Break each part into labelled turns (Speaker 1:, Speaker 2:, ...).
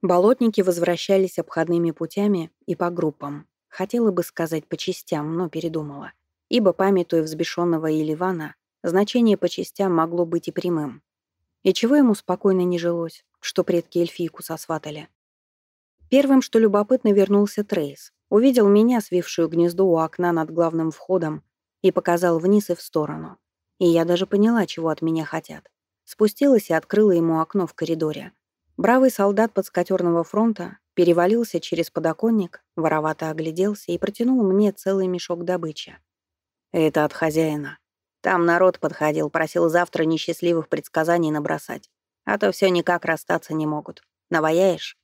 Speaker 1: Болотники возвращались обходными путями и по группам. Хотела бы сказать по частям, но передумала. Ибо, памятуя взбешенного Иливана, значение по частям могло быть и прямым. И чего ему спокойно не жилось, что предки эльфийку сосватали. Первым, что любопытно, вернулся Трейс. Увидел меня, свившую гнездо у окна над главным входом, и показал вниз и в сторону. И я даже поняла, чего от меня хотят. Спустилась и открыла ему окно в коридоре. Бравый солдат подскотерного фронта перевалился через подоконник, воровато огляделся и протянул мне целый мешок добычи. «Это от хозяина. Там народ подходил, просил завтра несчастливых предсказаний набросать. А то все никак расстаться не могут. Наваяешь?»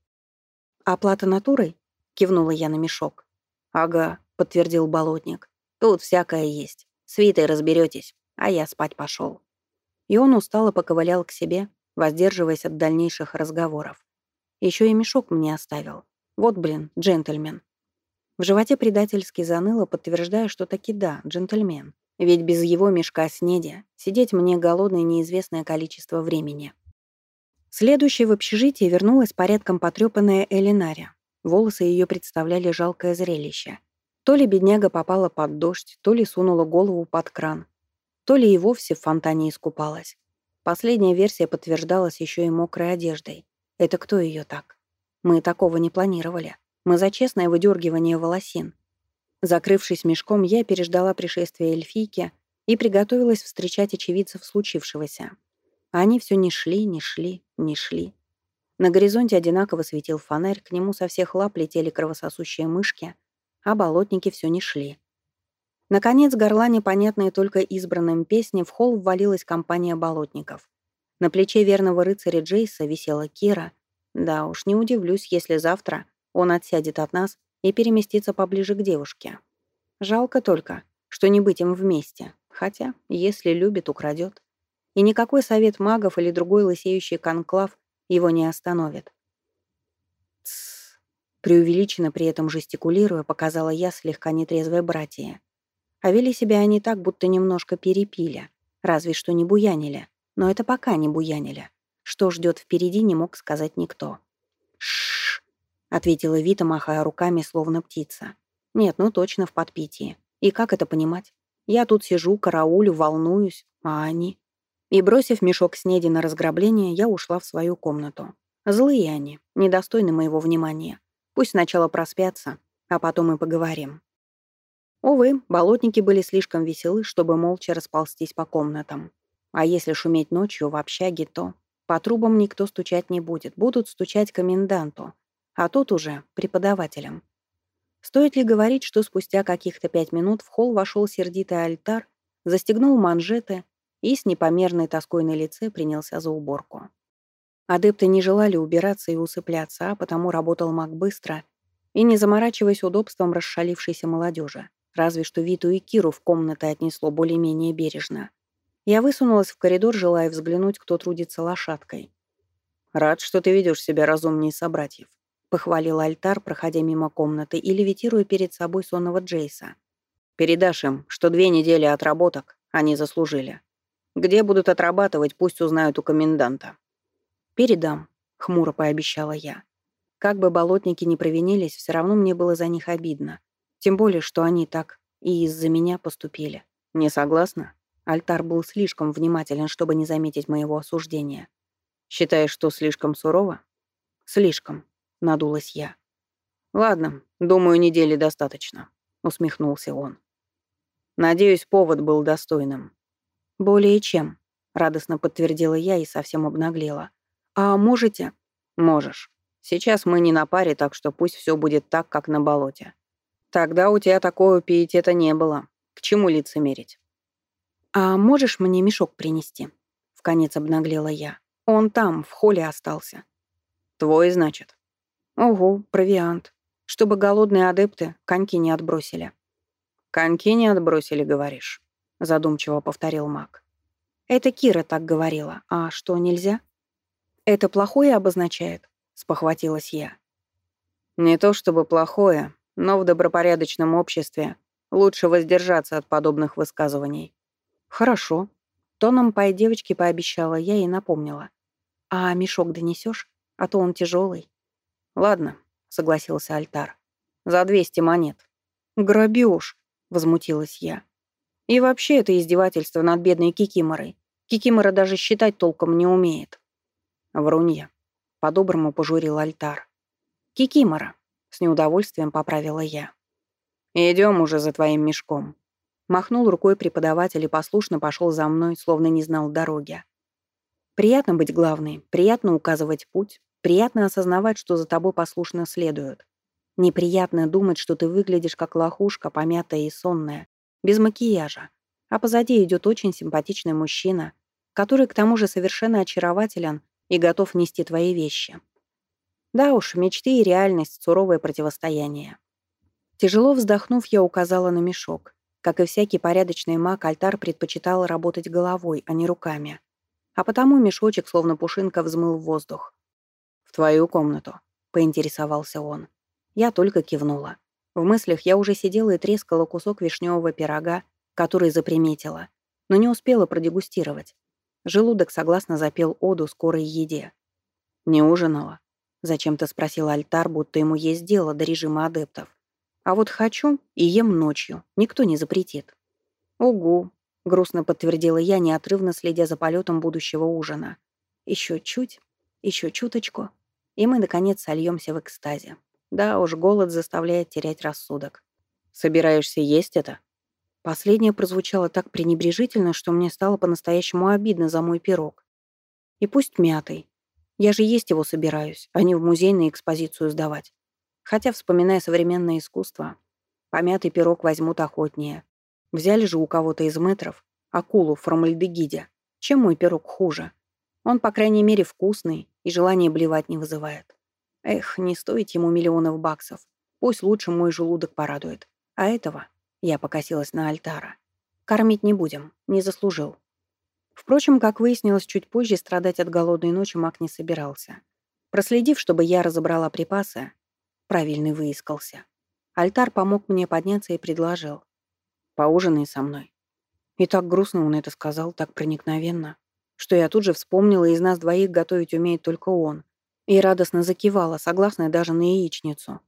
Speaker 1: «Оплата натурой?» — кивнула я на мешок. «Ага», — подтвердил болотник. «Тут всякое есть. С Витой разберетесь, а я спать пошел. И он устало поковылял к себе, воздерживаясь от дальнейших разговоров. Еще и мешок мне оставил. Вот, блин, джентльмен. В животе предательски заныло, подтверждая, что таки да, джентльмен. Ведь без его мешка снеди сидеть мне голодное неизвестное количество времени. Следующей в общежитие вернулась порядком потрепанная Элинария. Волосы ее представляли жалкое зрелище. То ли бедняга попала под дождь, то ли сунула голову под кран, то ли и вовсе в фонтане искупалась. Последняя версия подтверждалась еще и мокрой одеждой. Это кто ее так? Мы такого не планировали. Мы за честное выдергивание волосин. Закрывшись мешком, я переждала пришествие эльфийки и приготовилась встречать очевидцев случившегося. Они все не шли, не шли, не шли. На горизонте одинаково светил фонарь, к нему со всех лап летели кровососущие мышки, а болотники все не шли. Наконец, горла непонятные только избранным песни, в холл ввалилась компания болотников. На плече верного рыцаря Джейса висела Кира. Да уж, не удивлюсь, если завтра он отсядет от нас и переместится поближе к девушке. Жалко только, что не быть им вместе. Хотя, если любит, украдет. И никакой совет магов или другой лысеющий конклав его не остановит. Тссс. Преувеличенно при этом жестикулируя, показала я слегка нетрезвое братья. А вели себя они так, будто немножко перепили. Разве что не буянили. Но это пока не буянили. Что ждет впереди, не мог сказать никто. Шш, ответила Вита, махая руками, словно птица. «Нет, ну точно в подпитии. И как это понимать? Я тут сижу, караулю, волнуюсь, а они...» И, бросив мешок снеди на разграбление, я ушла в свою комнату. Злые они, недостойны моего внимания. Пусть сначала проспятся, а потом и поговорим. Увы, болотники были слишком веселы, чтобы молча расползтись по комнатам. А если шуметь ночью в общаге, то по трубам никто стучать не будет, будут стучать коменданту, а тут уже преподавателям. Стоит ли говорить, что спустя каких-то пять минут в холл вошел сердитый альтар, застегнул манжеты и с непомерной тоской на лице принялся за уборку. Адепты не желали убираться и усыпляться, а потому работал маг быстро и не заморачиваясь удобством расшалившейся молодежи. Разве что Виту и Киру в комнаты отнесло более-менее бережно. Я высунулась в коридор, желая взглянуть, кто трудится лошадкой. «Рад, что ты ведешь себя разумнее собратьев», — похвалил альтар, проходя мимо комнаты и левитируя перед собой сонного Джейса. «Передашь им, что две недели отработок они заслужили. Где будут отрабатывать, пусть узнают у коменданта». «Передам», — хмуро пообещала я. Как бы болотники не провинились, все равно мне было за них обидно. Тем более, что они так и из-за меня поступили. Не согласна? Альтар был слишком внимателен, чтобы не заметить моего осуждения. Считаешь, что слишком сурово? Слишком, надулась я. Ладно, думаю, недели достаточно, усмехнулся он. Надеюсь, повод был достойным. Более чем, радостно подтвердила я и совсем обнаглела. А можете? Можешь. Сейчас мы не на паре, так что пусть все будет так, как на болоте. Тогда у тебя такого пиетета не было. К чему лицемерить? «А можешь мне мешок принести?» — вконец обнаглела я. «Он там, в холле остался». «Твой, значит?» «Ого, провиант. Чтобы голодные адепты коньки не отбросили». «Коньки не отбросили, говоришь?» — задумчиво повторил маг. «Это Кира так говорила. А что, нельзя?» «Это плохое обозначает?» — спохватилась я. «Не то чтобы плохое, но в добропорядочном обществе лучше воздержаться от подобных высказываний. Хорошо. Тоном пой девочки пообещала я и напомнила. А мешок донесешь? А то он тяжелый. «Ладно», — согласился Альтар. «За 200 монет». «Грабеж», — возмутилась я. «И вообще это издевательство над бедной Кикиморой. Кикимора даже считать толком не умеет». «Врунья», — по-доброму пожурил Альтар. «Кикимора», — с неудовольствием поправила я. «Идем уже за твоим мешком». Махнул рукой преподаватель и послушно пошел за мной, словно не знал дороги. Приятно быть главной, приятно указывать путь, приятно осознавать, что за тобой послушно следуют. Неприятно думать, что ты выглядишь как лохушка, помятая и сонная, без макияжа, а позади идет очень симпатичный мужчина, который к тому же совершенно очарователен и готов нести твои вещи. Да уж, мечты и реальность — суровое противостояние. Тяжело вздохнув, я указала на мешок. Как и всякий порядочный маг, альтар предпочитал работать головой, а не руками. А потому мешочек, словно пушинка, взмыл в воздух. «В твою комнату», — поинтересовался он. Я только кивнула. В мыслях я уже сидела и трескала кусок вишневого пирога, который заприметила, но не успела продегустировать. Желудок согласно запел оду скорой еде. «Не ужинала?» — зачем-то спросил Альтар, будто ему есть дело до режима адептов. А вот хочу и ем ночью. Никто не запретит. Угу, грустно подтвердила я, неотрывно следя за полетом будущего ужина. Еще чуть, еще чуточку, и мы, наконец, сольемся в экстазе. Да уж, голод заставляет терять рассудок. «Собираешься есть это?» Последнее прозвучало так пренебрежительно, что мне стало по-настоящему обидно за мой пирог. И пусть мятый. Я же есть его собираюсь, а не в музей на экспозицию сдавать. Хотя, вспоминая современное искусство, помятый пирог возьмут охотнее. Взяли же у кого-то из метров акулу в. Чем мой пирог хуже? Он, по крайней мере, вкусный и желание блевать не вызывает. Эх, не стоит ему миллионов баксов. Пусть лучше мой желудок порадует. А этого я покосилась на альтара. Кормить не будем, не заслужил. Впрочем, как выяснилось чуть позже, страдать от голодной ночи маг не собирался. Проследив, чтобы я разобрала припасы, Правильный выискался. Альтар помог мне подняться и предложил. «Поужинай со мной». И так грустно он это сказал, так проникновенно, что я тут же вспомнила, из нас двоих готовить умеет только он. И радостно закивала, согласная даже на яичницу.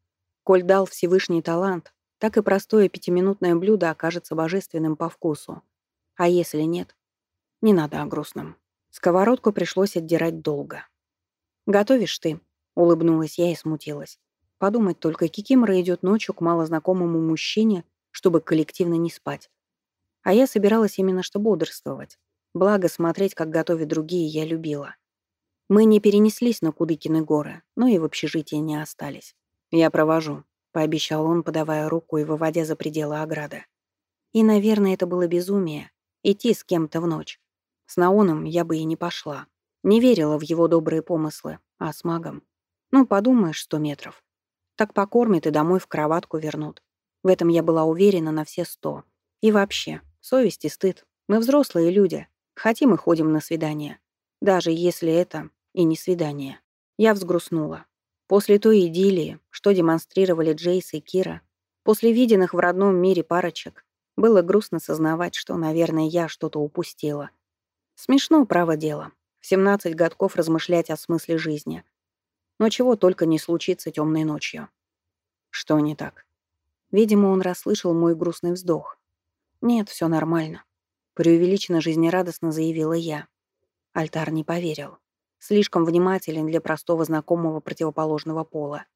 Speaker 1: Коль дал Всевышний талант, так и простое пятиминутное блюдо окажется божественным по вкусу. А если нет? Не надо о грустном. Сковородку пришлось отдирать долго. «Готовишь ты?» — улыбнулась я и смутилась. Подумать только, Кикимора идет ночью к малознакомому мужчине, чтобы коллективно не спать. А я собиралась именно что бодрствовать. Благо, смотреть, как готовят другие, я любила. Мы не перенеслись на Кудыкины горы, но и в общежитии не остались. «Я провожу», — пообещал он, подавая руку и выводя за пределы ограды. И, наверное, это было безумие — идти с кем-то в ночь. С Наоном я бы и не пошла. Не верила в его добрые помыслы, а с магом. Ну, подумаешь, сто метров. Так покормят и домой в кроватку вернут. В этом я была уверена на все сто. И вообще, совесть и стыд. Мы взрослые люди. Хотим и ходим на свидание. Даже если это и не свидание. Я взгрустнула. После той идиллии, что демонстрировали Джейс и Кира, после виденных в родном мире парочек, было грустно сознавать, что, наверное, я что-то упустила. Смешно, право дело. В 17 годков размышлять о смысле жизни — но чего только не случится темной ночью. Что не так? Видимо, он расслышал мой грустный вздох. Нет, все нормально. Преувеличенно жизнерадостно заявила я. Альтар не поверил. Слишком внимателен для простого знакомого противоположного пола.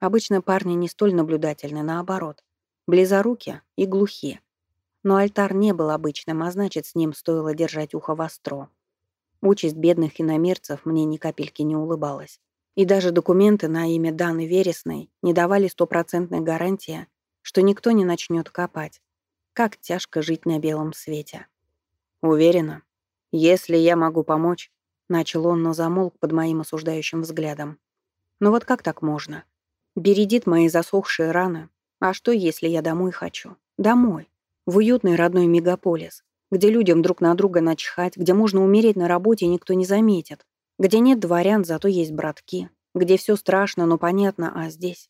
Speaker 1: Обычно парни не столь наблюдательны, наоборот. Близоруки и глухи. Но альтар не был обычным, а значит, с ним стоило держать ухо востро. Участь бедных иномерцев мне ни капельки не улыбалась. И даже документы на имя Даны Вересной не давали стопроцентной гарантии, что никто не начнет копать. Как тяжко жить на белом свете. Уверена, если я могу помочь, начал он, но замолк под моим осуждающим взглядом. Но вот как так можно? Бередит мои засохшие раны. А что, если я домой хочу? Домой. В уютный родной мегаполис, где людям друг на друга начхать, где можно умереть на работе и никто не заметит, где нет дворян, зато есть братки. Где все страшно, но понятно, а здесь...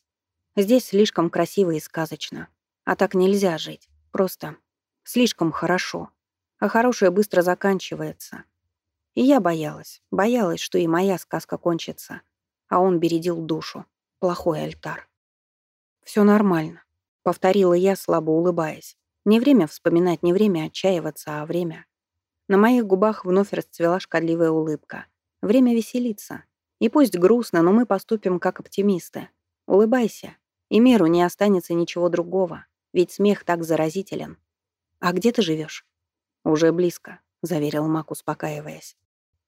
Speaker 1: Здесь слишком красиво и сказочно. А так нельзя жить. Просто слишком хорошо. А хорошее быстро заканчивается. И я боялась. Боялась, что и моя сказка кончится. А он бередил душу. плохой альтар. Все нормально», — повторила я, слабо улыбаясь. Не время вспоминать, не время отчаиваться, а время. На моих губах вновь расцвела шкодливая улыбка. Время веселиться. И пусть грустно, но мы поступим как оптимисты. Улыбайся, и миру не останется ничего другого, ведь смех так заразителен. «А где ты живешь? «Уже близко», — заверил Мак, успокаиваясь.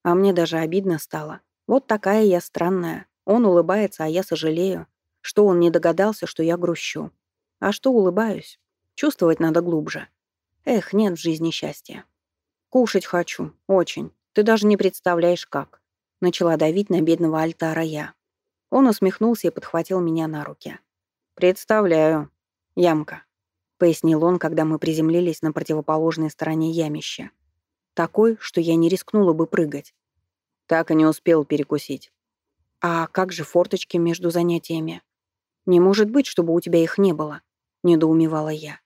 Speaker 1: А мне даже обидно стало. Вот такая я странная. Он улыбается, а я сожалею, что он не догадался, что я грущу. А что улыбаюсь? Чувствовать надо глубже. Эх, нет в жизни счастья. Кушать хочу, очень. Ты даже не представляешь, как. Начала давить на бедного альтара я. Он усмехнулся и подхватил меня на руки. «Представляю. Ямка», — пояснил он, когда мы приземлились на противоположной стороне ямища. Такой, что я не рискнула бы прыгать. Так и не успел перекусить. «А как же форточки между занятиями?» «Не может быть, чтобы у тебя их не было», — недоумевала я.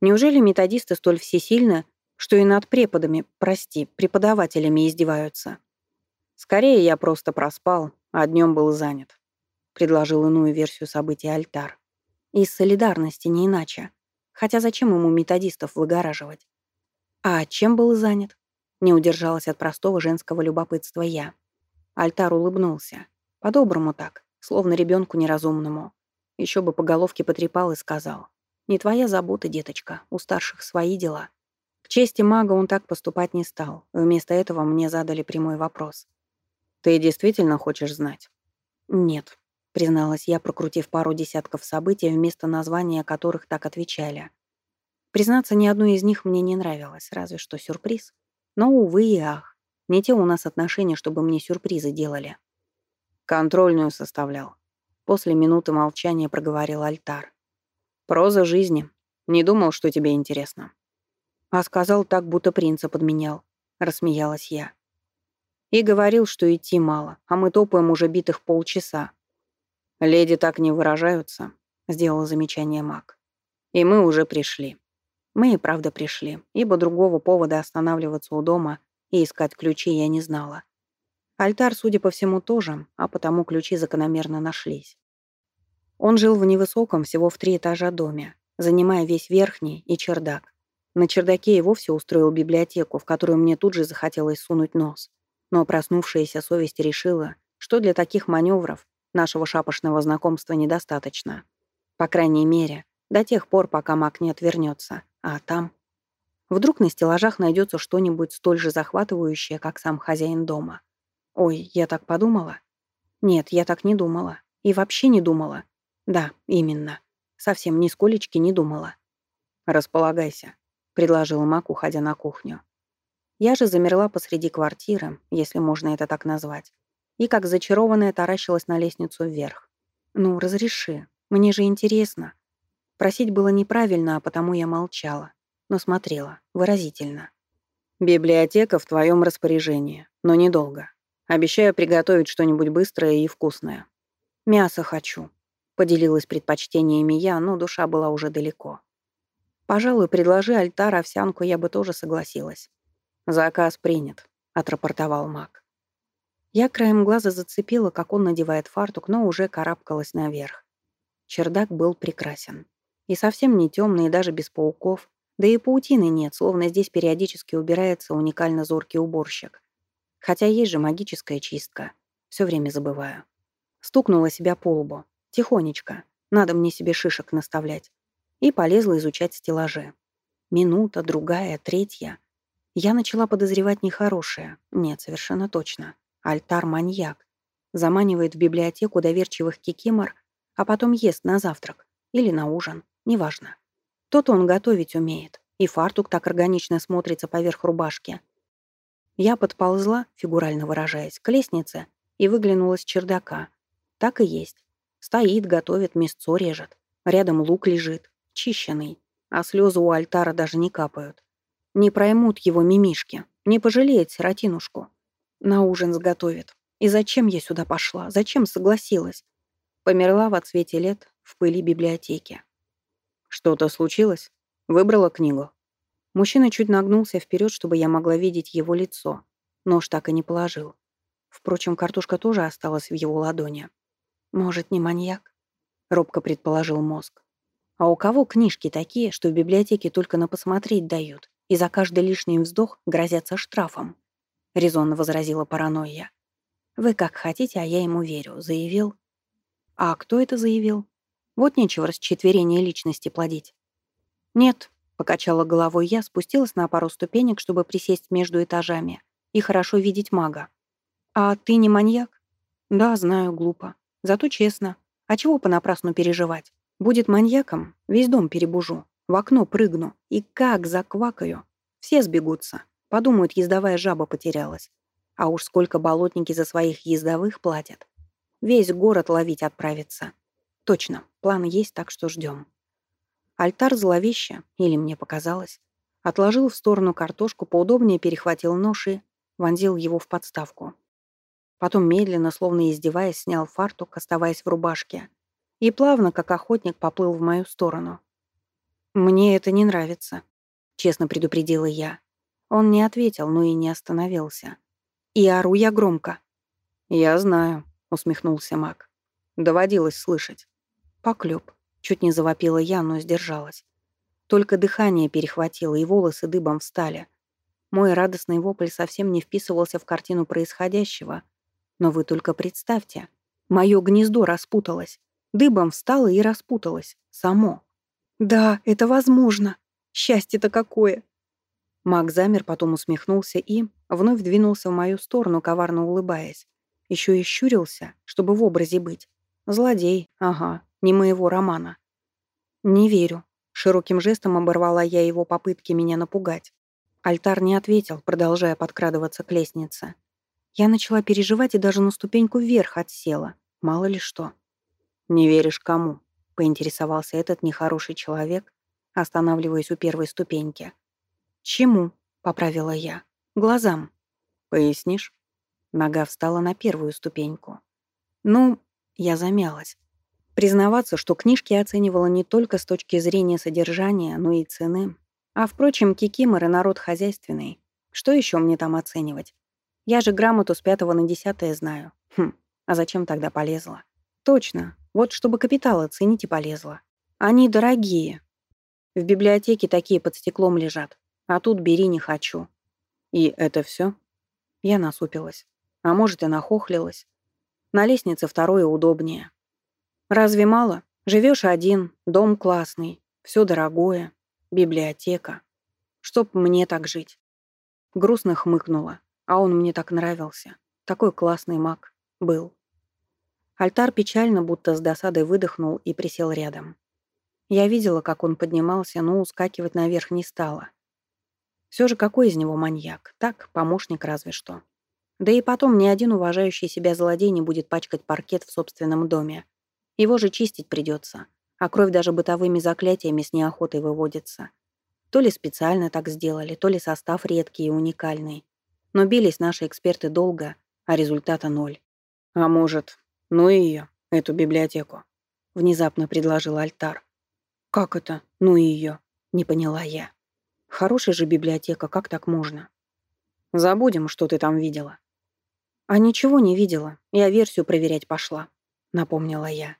Speaker 1: Неужели методисты столь всесильны, что и над преподами, прости, преподавателями издеваются? Скорее, я просто проспал, а днем был занят. Предложил иную версию событий Альтар. Из солидарности, не иначе. Хотя зачем ему методистов выгораживать? А чем был занят? Не удержалась от простого женского любопытства я. Альтар улыбнулся. По-доброму так, словно ребенку неразумному. Еще бы по головке потрепал и сказал. Не твоя забота, деточка, у старших свои дела. К чести мага он так поступать не стал. Вместо этого мне задали прямой вопрос. «Ты действительно хочешь знать?» «Нет», — призналась я, прокрутив пару десятков событий, вместо названия которых так отвечали. Признаться, ни одно из них мне не нравилось, разве что сюрприз. Но, увы и ах, не те у нас отношения, чтобы мне сюрпризы делали. Контрольную составлял. После минуты молчания проговорил Альтар. Проза жизни. Не думал, что тебе интересно. А сказал так, будто принца подменял. Рассмеялась я. И говорил, что идти мало, а мы топаем уже битых полчаса. Леди так не выражаются, сделал замечание маг. И мы уже пришли. Мы и правда пришли, ибо другого повода останавливаться у дома и искать ключи я не знала. Альтар, судя по всему, тоже, а потому ключи закономерно нашлись. Он жил в невысоком, всего в три этажа доме, занимая весь верхний и чердак. На чердаке и вовсе устроил библиотеку, в которую мне тут же захотелось сунуть нос. Но проснувшаяся совесть решила, что для таких маневров нашего шапошного знакомства недостаточно. По крайней мере, до тех пор, пока маг не отвернется. А там... Вдруг на стеллажах найдется что-нибудь столь же захватывающее, как сам хозяин дома. Ой, я так подумала? Нет, я так не думала. И вообще не думала. Да, именно. Совсем нисколечки не думала. «Располагайся», — предложил Мак, уходя на кухню. Я же замерла посреди квартиры, если можно это так назвать, и как зачарованная таращилась на лестницу вверх. «Ну, разреши. Мне же интересно». Просить было неправильно, а потому я молчала, но смотрела, выразительно. «Библиотека в твоем распоряжении, но недолго. Обещаю приготовить что-нибудь быстрое и вкусное». «Мясо хочу», Поделилась предпочтениями я, но душа была уже далеко. Пожалуй, предложи альтар овсянку, я бы тоже согласилась. «Заказ принят», — отрапортовал маг. Я краем глаза зацепила, как он надевает фартук, но уже карабкалась наверх. Чердак был прекрасен. И совсем не темный, и даже без пауков. Да и паутины нет, словно здесь периодически убирается уникально зоркий уборщик. Хотя есть же магическая чистка. Все время забываю. Стукнула себя по лбу. Тихонечко. Надо мне себе шишек наставлять. И полезла изучать стеллажи. Минута, другая, третья. Я начала подозревать нехорошее. Нет, совершенно точно. Альтар-маньяк. Заманивает в библиотеку доверчивых кикимор, а потом ест на завтрак. Или на ужин. Неважно. Тот он готовить умеет. И фартук так органично смотрится поверх рубашки. Я подползла, фигурально выражаясь, к лестнице и выглянула с чердака. Так и есть. Стоит, готовит, мясцо режет. Рядом лук лежит, чищенный. А слезы у альтара даже не капают. Не проймут его мимишки, не пожалеет сиротинушку. На ужин сготовит. И зачем я сюда пошла? Зачем согласилась? Померла в отсвете лет в пыли библиотеки. Что-то случилось? Выбрала книгу. Мужчина чуть нагнулся вперед, чтобы я могла видеть его лицо. Нож так и не положил. Впрочем, картошка тоже осталась в его ладони. Может, не маньяк? Робко предположил мозг. А у кого книжки такие, что в библиотеке только на посмотреть дают, и за каждый лишний вздох грозятся штрафом? Резонно возразила паранойя. Вы как хотите, а я ему верю, заявил. А кто это заявил? Вот нечего расчетверение личности плодить. Нет, покачала головой я, спустилась на пару ступенек, чтобы присесть между этажами и хорошо видеть мага. А ты не маньяк? Да, знаю, глупо. Зато честно. А чего понапрасну переживать? Будет маньяком, весь дом перебужу, в окно прыгну и как заквакаю. Все сбегутся, подумают, ездовая жаба потерялась. А уж сколько болотники за своих ездовых платят. Весь город ловить отправится. Точно, план есть, так что ждем. Альтар зловеще, или мне показалось, отложил в сторону картошку, поудобнее перехватил нож и вонзил его в подставку. Потом медленно, словно издеваясь, снял фартук, оставаясь в рубашке, и плавно, как охотник, поплыл в мою сторону. «Мне это не нравится», — честно предупредила я. Он не ответил, но и не остановился. И ору я громко. «Я знаю», — усмехнулся маг. «Доводилось слышать». Поклёб. Чуть не завопила я, но сдержалась. Только дыхание перехватило, и волосы дыбом встали. Мой радостный вопль совсем не вписывался в картину происходящего. Но вы только представьте. Мое гнездо распуталось. Дыбом встало и распуталось. Само. «Да, это возможно. Счастье-то какое!» Маг замер, потом усмехнулся и вновь двинулся в мою сторону, коварно улыбаясь. Еще и щурился, чтобы в образе быть. Злодей, ага, не моего романа. «Не верю». Широким жестом оборвала я его попытки меня напугать. Альтар не ответил, продолжая подкрадываться к лестнице. Я начала переживать и даже на ступеньку вверх отсела. Мало ли что. «Не веришь кому?» — поинтересовался этот нехороший человек, останавливаясь у первой ступеньки. «Чему?» — поправила я. «Глазам». «Пояснишь?» Нога встала на первую ступеньку. «Ну...» — я замялась. Признаваться, что книжки оценивала не только с точки зрения содержания, но и цены. А, впрочем, кикиморы — народ хозяйственный. Что еще мне там оценивать? Я же грамоту с пятого на десятое знаю. Хм, а зачем тогда полезла? Точно, вот чтобы капитал оценить и полезла. Они дорогие. В библиотеке такие под стеклом лежат. А тут бери не хочу. И это все? Я насупилась. А может, и нахохлилась. На лестнице второе удобнее. Разве мало? Живешь один, дом классный, все дорогое, библиотека. Чтоб мне так жить. Грустно хмыкнула, а он мне так нравился. Такой классный маг был. Альтар печально, будто с досадой выдохнул и присел рядом. Я видела, как он поднимался, но ускакивать наверх не стала. Все же какой из него маньяк? Так, помощник разве что. Да и потом ни один уважающий себя злодей не будет пачкать паркет в собственном доме. Его же чистить придется, а кровь даже бытовыми заклятиями с неохотой выводится. То ли специально так сделали, то ли состав редкий и уникальный. Но бились наши эксперты долго, а результата ноль. А может, ну ее, эту библиотеку? Внезапно предложил Альтар. Как это, ну и ее? Не поняла я. Хорошая же библиотека, как так можно? Забудем, что ты там видела. А ничего не видела. Я версию проверять пошла, напомнила я.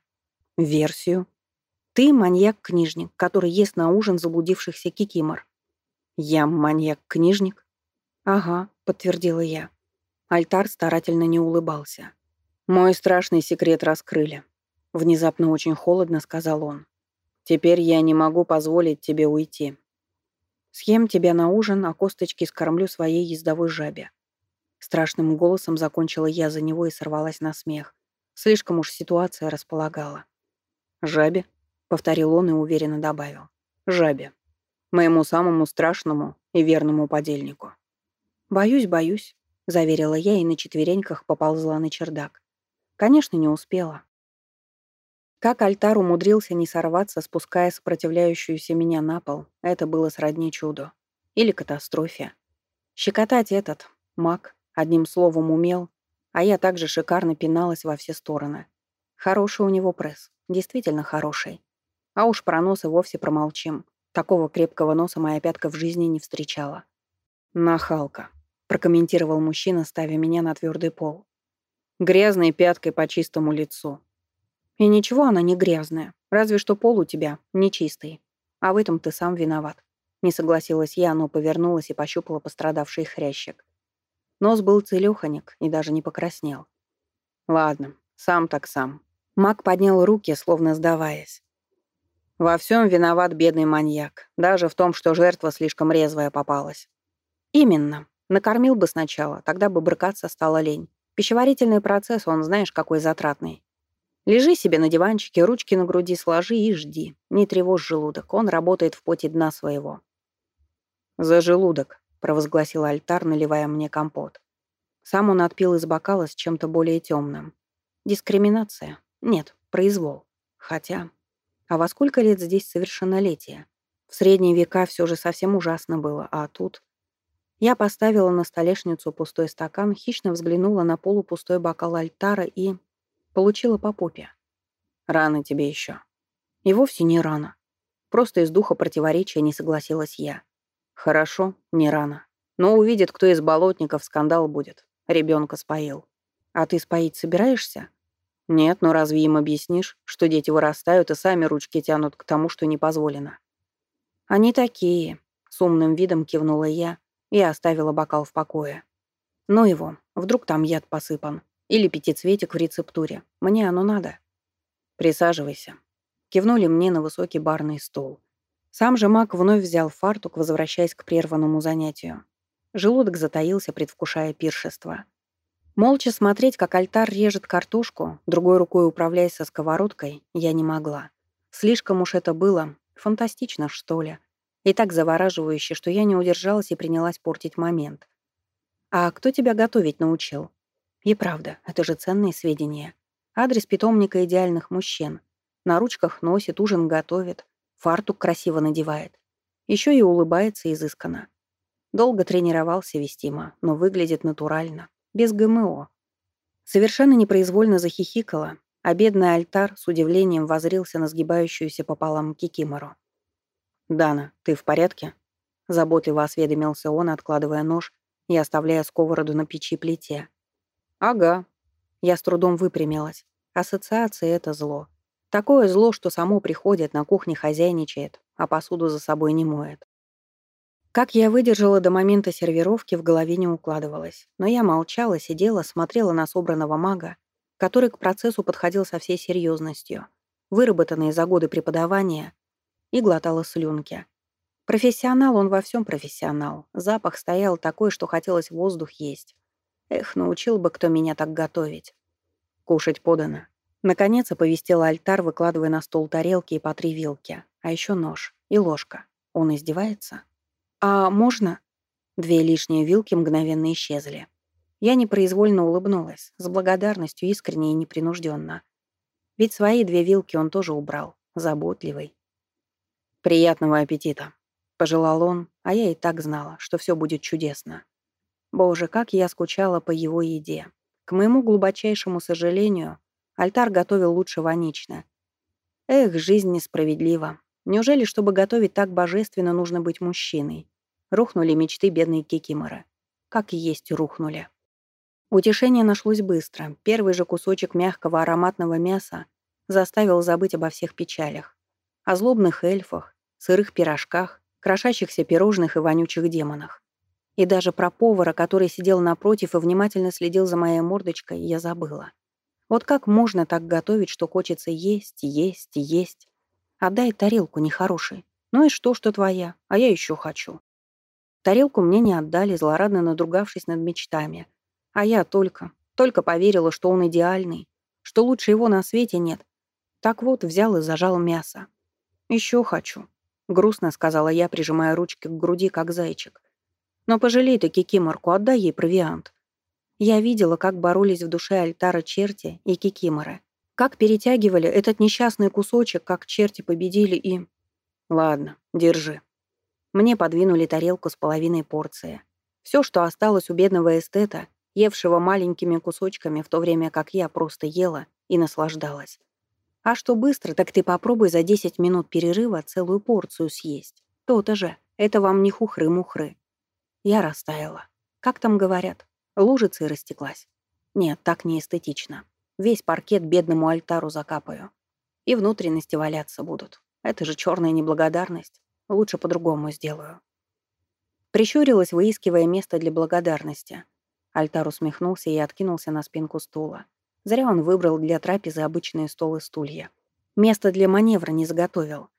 Speaker 1: Версию? Ты маньяк-книжник, который ест на ужин заблудившихся кикимор. Я маньяк-книжник? Ага, подтвердила я. Альтар старательно не улыбался. Мой страшный секрет раскрыли. Внезапно очень холодно сказал он. Теперь я не могу позволить тебе уйти. Съем тебя на ужин, а косточки скормлю своей ездовой жабе. Страшным голосом закончила я за него и сорвалась на смех. Слишком уж ситуация располагала. «Жабе?» — повторил он и уверенно добавил. «Жабе. Моему самому страшному и верному подельнику». «Боюсь, боюсь», — заверила я и на четвереньках поползла на чердак. Конечно, не успела. Как альтар умудрился не сорваться, спуская сопротивляющуюся меня на пол, это было сродни чуду. Или катастрофе. Щекотать этот, маг, одним словом умел, а я также шикарно пиналась во все стороны. Хороший у него пресс, действительно хороший. А уж про нос и вовсе промолчим. Такого крепкого носа моя пятка в жизни не встречала. «Нахалка», — прокомментировал мужчина, ставя меня на твердый пол. «Грязной пяткой по чистому лицу. И ничего она не грязная, разве что пол у тебя нечистый. А в этом ты сам виноват. Не согласилась я, но повернулась и пощупала пострадавший хрящик. Нос был целёханик и даже не покраснел. Ладно, сам так сам. Мак поднял руки, словно сдаваясь. Во всем виноват бедный маньяк, даже в том, что жертва слишком резвая попалась. Именно. Накормил бы сначала, тогда бы брыкаться стало лень. Пищеварительный процесс, он знаешь, какой затратный. Лежи себе на диванчике, ручки на груди сложи и жди. Не тревожь желудок, он работает в поте дна своего. «За желудок», — провозгласил альтар, наливая мне компот. Сам он отпил из бокала с чем-то более темным. Дискриминация? Нет, произвол. Хотя... А во сколько лет здесь совершеннолетие? В средние века все же совсем ужасно было, а тут... Я поставила на столешницу пустой стакан, хищно взглянула на полупустой бокал альтара и... Получила по попе. Рано тебе еще. И вовсе не рано. Просто из духа противоречия не согласилась я. Хорошо, не рано. Но увидит, кто из болотников, скандал будет. Ребенка споил. А ты споить собираешься? Нет, но разве им объяснишь, что дети вырастают и сами ручки тянут к тому, что не позволено? Они такие, с умным видом кивнула я и оставила бокал в покое. Ну его, вдруг там яд посыпан. Или пятицветик в рецептуре. Мне оно надо. Присаживайся. Кивнули мне на высокий барный стол. Сам же маг вновь взял фартук, возвращаясь к прерванному занятию. Желудок затаился, предвкушая пиршество. Молча смотреть, как альтар режет картошку, другой рукой управляясь со сковородкой, я не могла. Слишком уж это было фантастично, что ли. И так завораживающе, что я не удержалась и принялась портить момент. «А кто тебя готовить научил?» «И правда, это же ценные сведения. Адрес питомника идеальных мужчин. На ручках носит, ужин готовит, фартук красиво надевает. Еще и улыбается изысканно. Долго тренировался вестимо, но выглядит натурально без ГМО. Совершенно непроизвольно захихикала, а бедный альтар с удивлением возрился на сгибающуюся пополам кикимору. «Дана, ты в порядке?» Заботливо осведомился он, откладывая нож и оставляя сковороду на печи плите. «Ага». Я с трудом выпрямилась. Ассоциация — это зло. Такое зло, что само приходит, на кухне хозяйничает, а посуду за собой не моет. Как я выдержала до момента сервировки, в голове не укладывалось. Но я молчала, сидела, смотрела на собранного мага, который к процессу подходил со всей серьезностью, выработанные за годы преподавания, и глотала слюнки. Профессионал он во всем профессионал. Запах стоял такой, что хотелось воздух есть. Эх, научил бы кто меня так готовить. Кушать подано. Наконец оповестила альтар, выкладывая на стол тарелки и по три вилки. А еще нож и ложка. Он издевается? «А можно?» Две лишние вилки мгновенно исчезли. Я непроизвольно улыбнулась, с благодарностью искренне и непринужденно. Ведь свои две вилки он тоже убрал, заботливый. «Приятного аппетита», — пожелал он, а я и так знала, что все будет чудесно. Боже, как я скучала по его еде. К моему глубочайшему сожалению, альтар готовил лучше ванично. Эх, жизнь несправедлива. Неужели, чтобы готовить так божественно, нужно быть мужчиной? Рухнули мечты бедной Кикиморы. Как есть рухнули. Утешение нашлось быстро. Первый же кусочек мягкого ароматного мяса заставил забыть обо всех печалях. О злобных эльфах, сырых пирожках, крошащихся пирожных и вонючих демонах. И даже про повара, который сидел напротив и внимательно следил за моей мордочкой, я забыла. Вот как можно так готовить, что хочется есть, есть, есть? Отдай тарелку нехорошей. Ну и что, что твоя? А я еще хочу. Тарелку мне не отдали, злорадно надругавшись над мечтами. А я только, только поверила, что он идеальный, что лучше его на свете нет. Так вот, взял и зажал мясо. Еще хочу. Грустно сказала я, прижимая ручки к груди, как зайчик. Но пожалей ты кикиморку, отдай ей провиант. Я видела, как боролись в душе альтара черти и кикиморы. Как перетягивали этот несчастный кусочек, как черти победили и... Ладно, держи. Мне подвинули тарелку с половиной порции. Все, что осталось у бедного эстета, евшего маленькими кусочками, в то время как я просто ела и наслаждалась. А что быстро, так ты попробуй за 10 минут перерыва целую порцию съесть. То-то же, это вам не хухры-мухры. Я растаяла. Как там говорят, лужица и растеклась. Нет, так не эстетично. Весь паркет бедному альтару закапаю. И внутренности валяться будут. Это же черная неблагодарность. Лучше по-другому сделаю. Прищурилась, выискивая место для благодарности. Альтар усмехнулся и откинулся на спинку стула. Зря он выбрал для трапезы обычные стол и стулья. Место для маневра не заготовил.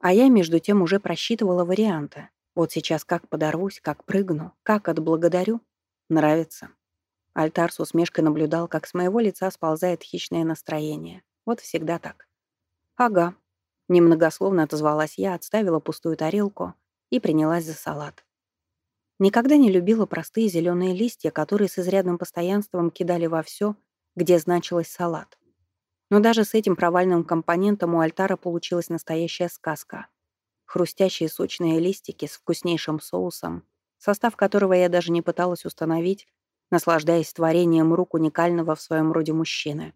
Speaker 1: А я, между тем, уже просчитывала варианты. Вот сейчас как подорвусь, как прыгну, как отблагодарю. Нравится. Альтар с усмешкой наблюдал, как с моего лица сползает хищное настроение. Вот всегда так. «Ага», — немногословно отозвалась я, отставила пустую тарелку и принялась за салат. Никогда не любила простые зеленые листья, которые с изрядным постоянством кидали во все, где значилось салат. Но даже с этим провальным компонентом у альтара получилась настоящая сказка. Хрустящие сочные листики с вкуснейшим соусом, состав которого я даже не пыталась установить, наслаждаясь творением рук уникального в своем роде мужчины.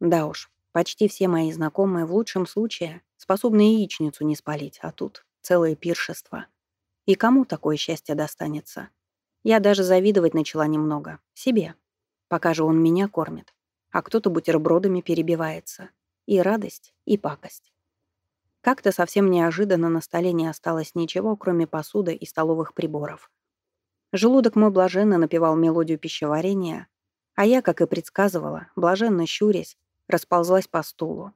Speaker 1: Да уж, почти все мои знакомые в лучшем случае способны яичницу не спалить, а тут целое пиршество — и кому такое счастье достанется? Я даже завидовать начала немного. Себе. Пока же он меня кормит. А кто-то бутербродами перебивается. И радость, и пакость. Как-то совсем неожиданно на столе не осталось ничего, кроме посуды и столовых приборов. Желудок мой блаженно напевал мелодию пищеварения, а я, как и предсказывала, блаженно щурясь, расползлась по стулу.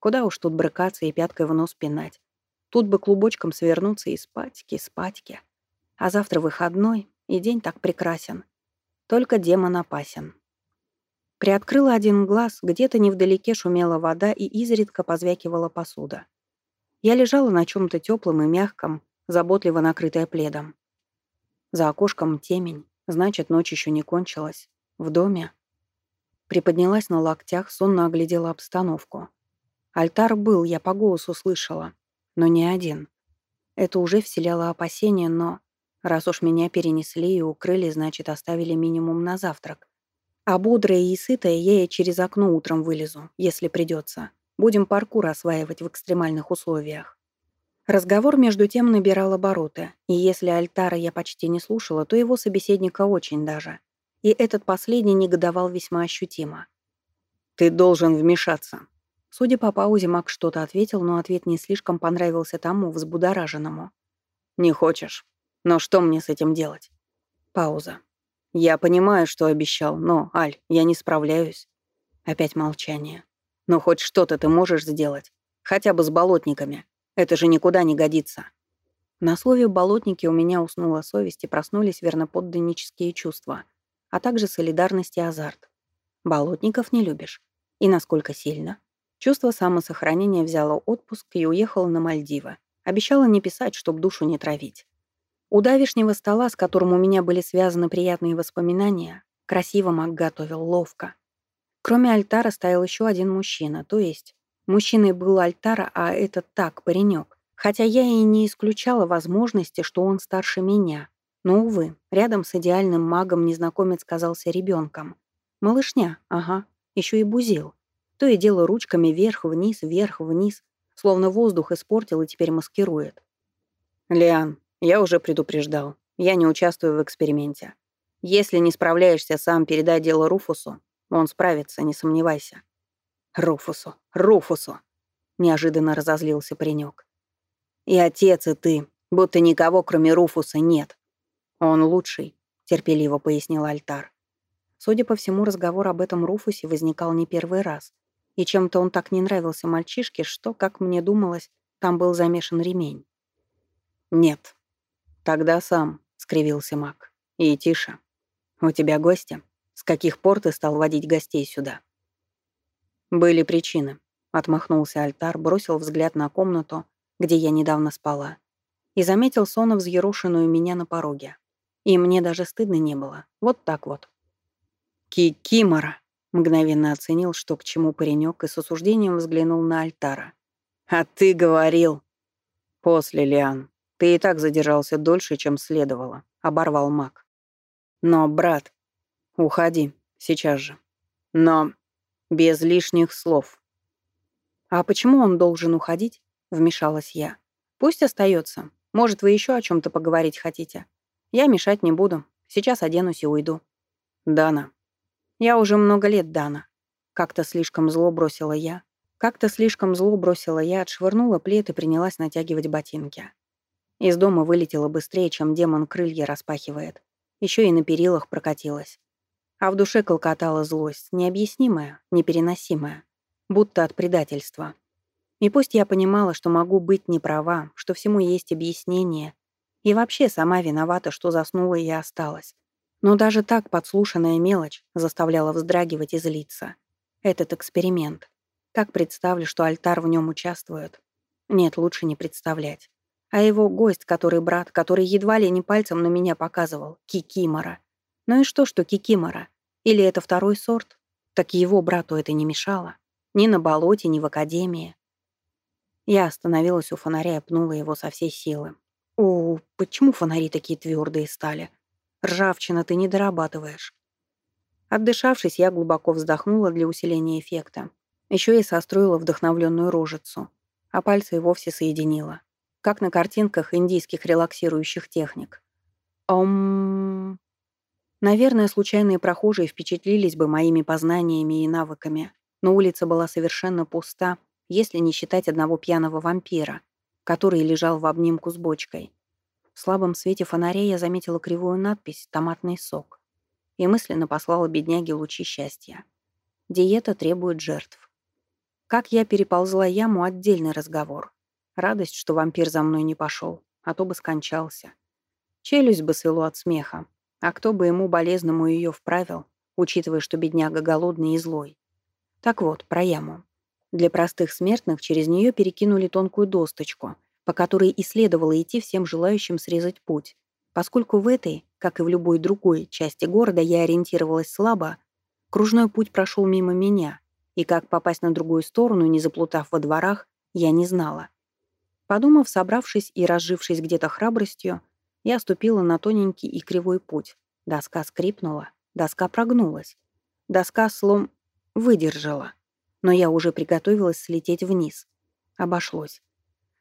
Speaker 1: Куда уж тут брыкаться и пяткой в нос пинать. Тут бы клубочком свернуться и спатьки, спатьки. А завтра выходной, и день так прекрасен. Только демон опасен. Приоткрыла один глаз, где-то невдалеке шумела вода и изредка позвякивала посуда. Я лежала на чем-то теплом и мягком, заботливо накрытая пледом. За окошком темень, значит, ночь еще не кончилась. В доме. Приподнялась на локтях, сонно оглядела обстановку. Альтар был, я по голосу слышала но не один. Это уже вселяло опасения, но раз уж меня перенесли и укрыли, значит, оставили минимум на завтрак. А бодрая и сытая я и через окно утром вылезу, если придется. Будем паркур осваивать в экстремальных условиях. Разговор между тем набирал обороты, и если Альтара я почти не слушала, то его собеседника очень даже. И этот последний негодовал весьма ощутимо. «Ты должен вмешаться», Судя по паузе, Мак что-то ответил, но ответ не слишком понравился тому, взбудораженному. «Не хочешь? Но что мне с этим делать?» Пауза. «Я понимаю, что обещал, но, Аль, я не справляюсь». Опять молчание. «Но хоть что-то ты можешь сделать. Хотя бы с болотниками. Это же никуда не годится». На слове «болотники» у меня уснула совесть и проснулись верноподданнические чувства, а также солидарность и азарт. Болотников не любишь. И насколько сильно? Чувство самосохранения взяло отпуск и уехало на Мальдивы. Обещала не писать, чтоб душу не травить. У давишнего стола, с которым у меня были связаны приятные воспоминания, красиво Мак готовил ловко. Кроме альтара стоял еще один мужчина, то есть мужчиной был альтара, а этот так, паренек. Хотя я и не исключала возможности, что он старше меня. Но, увы, рядом с идеальным магом незнакомец казался ребенком. Малышня, ага, еще и бузил. То и дело ручками вверх-вниз, вверх-вниз, словно воздух испортил и теперь маскирует. «Лиан, я уже предупреждал. Я не участвую в эксперименте. Если не справляешься сам, передай дело Руфусу. Он справится, не сомневайся». «Руфусу, Руфусу!» — неожиданно разозлился паренек. «И отец, и ты, будто никого, кроме Руфуса, нет. Он лучший», — терпеливо пояснил Альтар. Судя по всему, разговор об этом Руфусе возникал не первый раз. И чем-то он так не нравился мальчишке, что, как мне думалось, там был замешан ремень. «Нет». «Тогда сам», — скривился маг. «И тише. У тебя гости? С каких пор ты стал водить гостей сюда?» «Были причины», — отмахнулся альтар, бросил взгляд на комнату, где я недавно спала, и заметил сонно взъерошенную меня на пороге. И мне даже стыдно не было. Вот так вот. «Кикимора!» Мгновенно оценил, что к чему паренек, и с осуждением взглянул на Альтара. «А ты говорил...» «После, Лиан. Ты и так задержался дольше, чем следовало», — оборвал маг. «Но, брат, уходи, сейчас же. Но без лишних слов». «А почему он должен уходить?» — вмешалась я. «Пусть остается. Может, вы еще о чем-то поговорить хотите? Я мешать не буду. Сейчас оденусь и уйду». «Дана, я уже много лет Дана. Как-то слишком зло бросила я. Как-то слишком зло бросила я, отшвырнула плед и принялась натягивать ботинки. Из дома вылетела быстрее, чем демон крылья распахивает. Еще и на перилах прокатилась. А в душе колкотала злость, необъяснимая, непереносимая, будто от предательства. И пусть я понимала, что могу быть не права, что всему есть объяснение, и вообще сама виновата, что заснула и осталась. Но даже так подслушанная мелочь заставляла вздрагивать и злиться. Этот эксперимент. Как представлю, что альтар в нем участвует? Нет, лучше не представлять. А его гость, который брат, который едва ли не пальцем на меня показывал, Кикимора. Ну и что, что Кикимора? Или это второй сорт? Так его брату это не мешало. Ни на болоте, ни в академии. Я остановилась у фонаря и пнула его со всей силы. О, почему фонари такие твердые стали? Ржавчина ты не дорабатываешь. Отдышавшись, я глубоко вздохнула для усиления эффекта. Еще и состроила вдохновленную рожицу, а пальцы и вовсе соединила. Как на картинках индийских релаксирующих техник. Ом... Наверное, случайные прохожие впечатлились бы моими познаниями и навыками, но улица была совершенно пуста, если не считать одного пьяного вампира, который лежал в обнимку с бочкой. В слабом свете фонаря я заметила кривую надпись «Томатный сок» и мысленно послала бедняге лучи счастья. Диета требует жертв. Как я переползла яму — отдельный разговор. Радость, что вампир за мной не пошел, а то бы скончался. Челюсть бы свело от смеха, а кто бы ему болезному ее вправил, учитывая, что бедняга голодный и злой. Так вот, про яму. Для простых смертных через нее перекинули тонкую досточку, по которой и следовало идти всем желающим срезать путь. Поскольку в этой, как и в любой другой части города, я ориентировалась слабо, кружной путь прошел мимо меня, и как попасть на другую сторону, не заплутав во дворах, я не знала. Подумав, собравшись и разжившись где-то храбростью, я ступила на тоненький и кривой путь. Доска скрипнула, доска прогнулась. Доска слом выдержала. Но я уже приготовилась слететь вниз. Обошлось.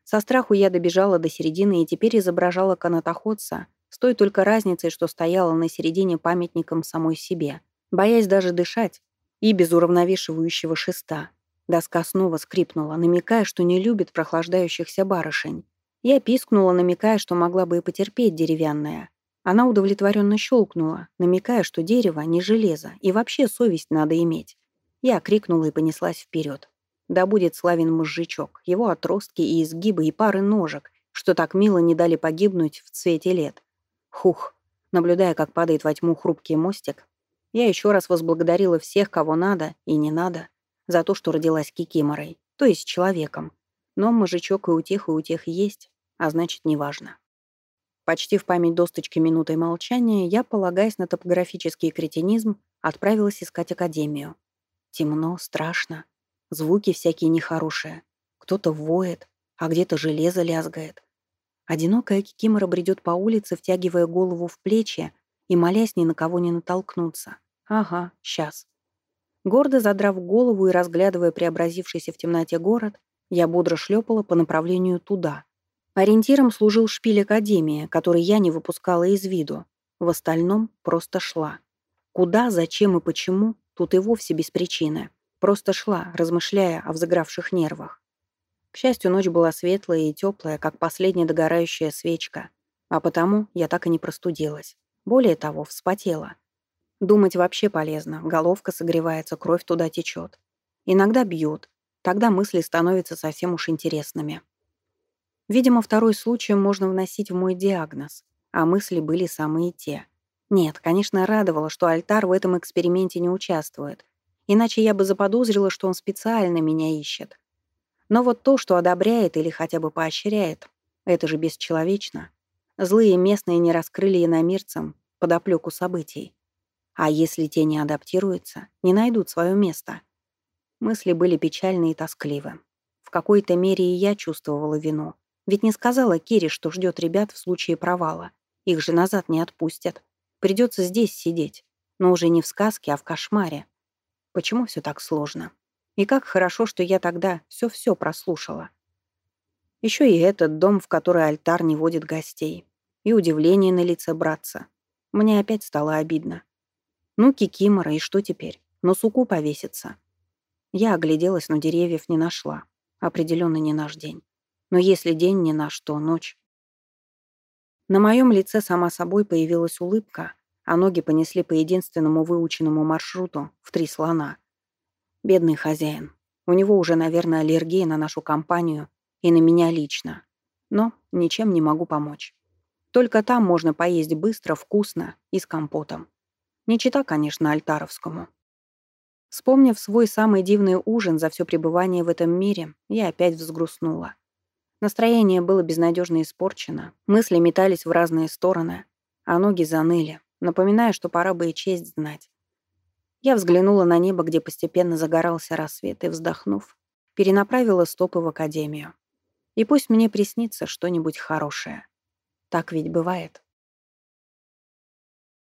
Speaker 1: Со страху я добежала до середины и теперь изображала канатоходца, с той только разницей, что стояла на середине памятником самой себе, боясь даже дышать, и без уравновешивающего шеста. Доска снова скрипнула, намекая, что не любит прохлаждающихся барышень. Я пискнула, намекая, что могла бы и потерпеть деревянная. Она удовлетворенно щелкнула, намекая, что дерево не железо, и вообще совесть надо иметь. Я крикнула и понеслась вперед. Да будет славен мужичок, его отростки и изгибы и пары ножек, что так мило не дали погибнуть в цвете лет. Хух, наблюдая, как падает во тьму хрупкий мостик, я еще раз возблагодарила всех, кого надо и не надо, за то, что родилась кикиморой, то есть человеком. Но мужичок и у тех, и у тех есть, а значит, неважно. Почти в память досточки минутой молчания, я, полагаясь на топографический кретинизм, отправилась искать академию. Темно, страшно. Звуки всякие нехорошие. Кто-то воет, а где-то железо лязгает. Одинокая кикимора бредет по улице, втягивая голову в плечи и молясь ни на кого не натолкнуться. Ага, сейчас. Гордо задрав голову и разглядывая преобразившийся в темноте город, я бодро шлепала по направлению туда. Ориентиром служил шпиль Академии, который я не выпускала из виду. В остальном просто шла. Куда, зачем и почему, тут и вовсе без причины. Просто шла, размышляя о взыгравших нервах. К счастью, ночь была светлая и теплая, как последняя догорающая свечка. А потому я так и не простудилась. Более того, вспотела. Думать вообще полезно. Головка согревается, кровь туда течет. Иногда бьют. Тогда мысли становятся совсем уж интересными. Видимо, второй случай можно вносить в мой диагноз, а мысли были самые те. Нет, конечно, радовало, что альтар в этом эксперименте не участвует. Иначе я бы заподозрила, что он специально меня ищет. Но вот то, что одобряет или хотя бы поощряет, это же бесчеловечно. Злые местные не раскрыли иномирцам подоплеку событий. А если те не адаптируются, не найдут свое место? Мысли были печальны и тоскливы. В какой-то мере и я чувствовала вину. Ведь не сказала Кире, что ждет ребят в случае провала. Их же назад не отпустят. Придется здесь сидеть. Но уже не в сказке, а в кошмаре. Почему все так сложно? И как хорошо, что я тогда все-все прослушала. Еще и этот дом, в который альтар не водит гостей. И удивление на лице братца. Мне опять стало обидно. Ну, Кикимора, и что теперь? На суку повесится. Я огляделась, но деревьев не нашла. Определенно не наш день. Но если день не наш, то ночь. На моем лице сама собой появилась улыбка, а ноги понесли по единственному выученному маршруту в три слона. Бедный хозяин. У него уже, наверное, аллергия на нашу компанию и на меня лично. Но ничем не могу помочь. Только там можно поесть быстро, вкусно и с компотом. Не чита, конечно, альтаровскому. Вспомнив свой самый дивный ужин за все пребывание в этом мире, я опять взгрустнула. Настроение было безнадежно испорчено, мысли метались в разные стороны, а ноги заныли, напоминая, что пора бы и честь знать. Я взглянула на небо, где постепенно загорался рассвет, и, вздохнув, перенаправила стопы в академию. И пусть мне приснится что-нибудь хорошее. Так ведь бывает.